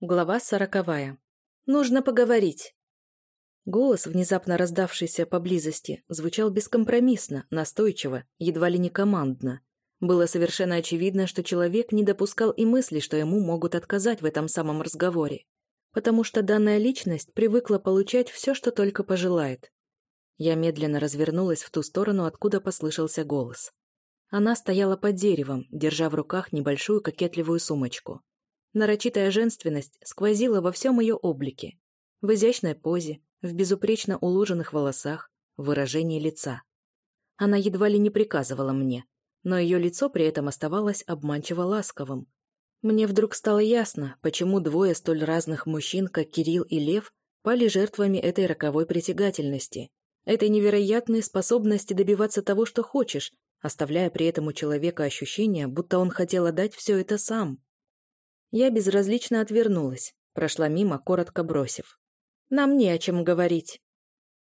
Глава сороковая. Нужно поговорить. Голос, внезапно раздавшийся поблизости, звучал бескомпромиссно, настойчиво, едва ли не командно. Было совершенно очевидно, что человек не допускал и мысли, что ему могут отказать в этом самом разговоре, потому что данная личность привыкла получать все, что только пожелает. Я медленно развернулась в ту сторону, откуда послышался голос. Она стояла под деревом, держа в руках небольшую кокетливую сумочку. Нарочитая женственность сквозила во всем ее облике. В изящной позе, в безупречно уложенных волосах, в выражении лица. Она едва ли не приказывала мне, но ее лицо при этом оставалось обманчиво ласковым. Мне вдруг стало ясно, почему двое столь разных мужчин, как Кирилл и Лев, пали жертвами этой роковой притягательности, этой невероятной способности добиваться того, что хочешь, оставляя при этом у человека ощущение, будто он хотел отдать все это сам. Я безразлично отвернулась, прошла мимо, коротко бросив. «Нам не о чем говорить».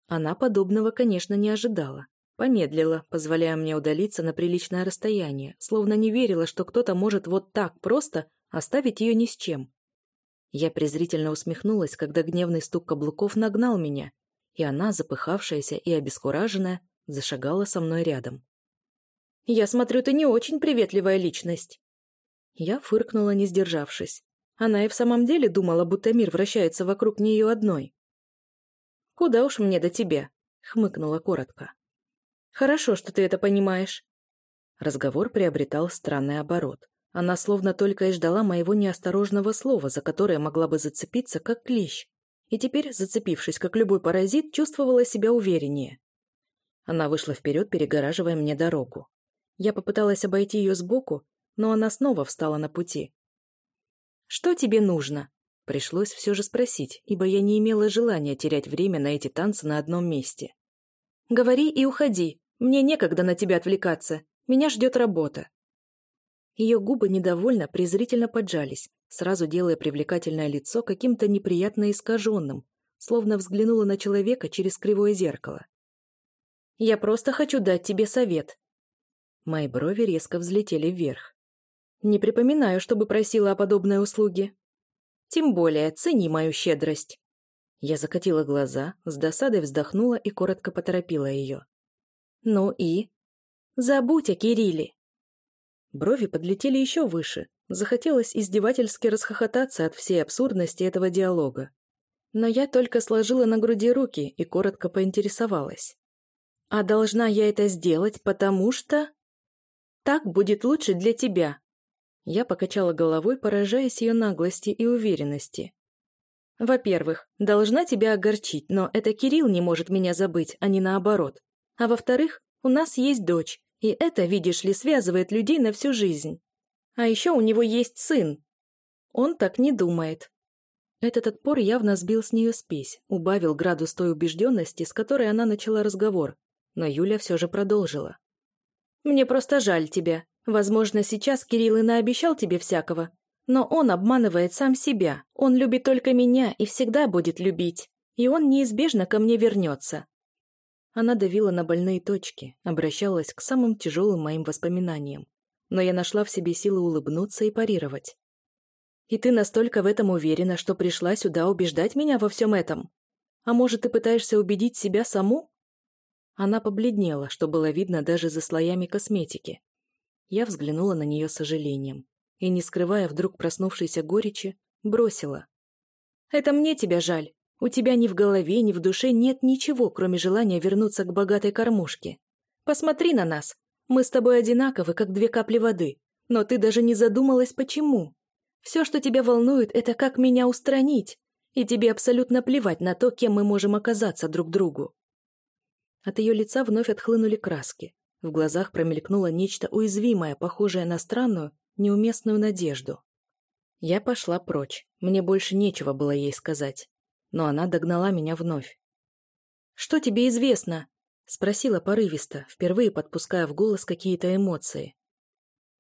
Она подобного, конечно, не ожидала. Помедлила, позволяя мне удалиться на приличное расстояние, словно не верила, что кто-то может вот так просто оставить ее ни с чем. Я презрительно усмехнулась, когда гневный стук каблуков нагнал меня, и она, запыхавшаяся и обескураженная, зашагала со мной рядом. «Я смотрю, ты не очень приветливая личность». Я фыркнула, не сдержавшись. Она и в самом деле думала, будто мир вращается вокруг нее одной. «Куда уж мне до тебя?» — хмыкнула коротко. «Хорошо, что ты это понимаешь». Разговор приобретал странный оборот. Она словно только и ждала моего неосторожного слова, за которое могла бы зацепиться, как клещ. И теперь, зацепившись, как любой паразит, чувствовала себя увереннее. Она вышла вперед, перегораживая мне дорогу. Я попыталась обойти ее сбоку, но она снова встала на пути. «Что тебе нужно?» Пришлось все же спросить, ибо я не имела желания терять время на эти танцы на одном месте. «Говори и уходи. Мне некогда на тебя отвлекаться. Меня ждет работа». Ее губы недовольно, презрительно поджались, сразу делая привлекательное лицо каким-то неприятно искаженным, словно взглянула на человека через кривое зеркало. «Я просто хочу дать тебе совет». Мои брови резко взлетели вверх. Не припоминаю, чтобы просила о подобной услуге. Тем более, цени мою щедрость. Я закатила глаза, с досадой вздохнула и коротко поторопила ее. Ну и? Забудь о Кирилле. Брови подлетели еще выше. Захотелось издевательски расхохотаться от всей абсурдности этого диалога. Но я только сложила на груди руки и коротко поинтересовалась. А должна я это сделать, потому что... Так будет лучше для тебя, я покачала головой, поражаясь ее наглости и уверенности. Во-первых, должна тебя огорчить, но это Кирилл не может меня забыть, а не наоборот. А во-вторых, у нас есть дочь, и это, видишь ли, связывает людей на всю жизнь. А еще у него есть сын. Он так не думает. Этот отпор явно сбил с нее спесь, убавил градус той убежденности, с которой она начала разговор, но Юля все же продолжила. «Мне просто жаль тебя. Возможно, сейчас Кирилл и наобещал тебе всякого, но он обманывает сам себя. Он любит только меня и всегда будет любить. И он неизбежно ко мне вернется. Она давила на больные точки, обращалась к самым тяжелым моим воспоминаниям. Но я нашла в себе силы улыбнуться и парировать. «И ты настолько в этом уверена, что пришла сюда убеждать меня во всем этом? А может, ты пытаешься убедить себя саму?» Она побледнела, что было видно даже за слоями косметики. Я взглянула на нее с сожалением и, не скрывая вдруг проснувшейся горечи, бросила. «Это мне тебя жаль. У тебя ни в голове, ни в душе нет ничего, кроме желания вернуться к богатой кормушке. Посмотри на нас. Мы с тобой одинаковы, как две капли воды. Но ты даже не задумалась, почему. Все, что тебя волнует, это как меня устранить. И тебе абсолютно плевать на то, кем мы можем оказаться друг другу». От ее лица вновь отхлынули краски. В глазах промелькнуло нечто уязвимое, похожее на странную, неуместную надежду. Я пошла прочь. Мне больше нечего было ей сказать. Но она догнала меня вновь. «Что тебе известно?» — спросила порывисто, впервые подпуская в голос какие-то эмоции.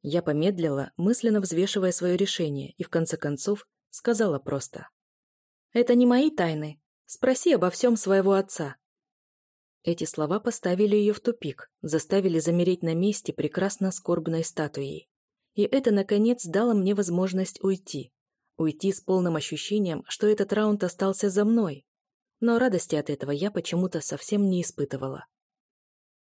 Я помедлила, мысленно взвешивая свое решение, и в конце концов сказала просто. «Это не мои тайны. Спроси обо всем своего отца. Эти слова поставили ее в тупик, заставили замереть на месте прекрасно скорбной статуей. И это, наконец, дало мне возможность уйти. Уйти с полным ощущением, что этот раунд остался за мной. Но радости от этого я почему-то совсем не испытывала.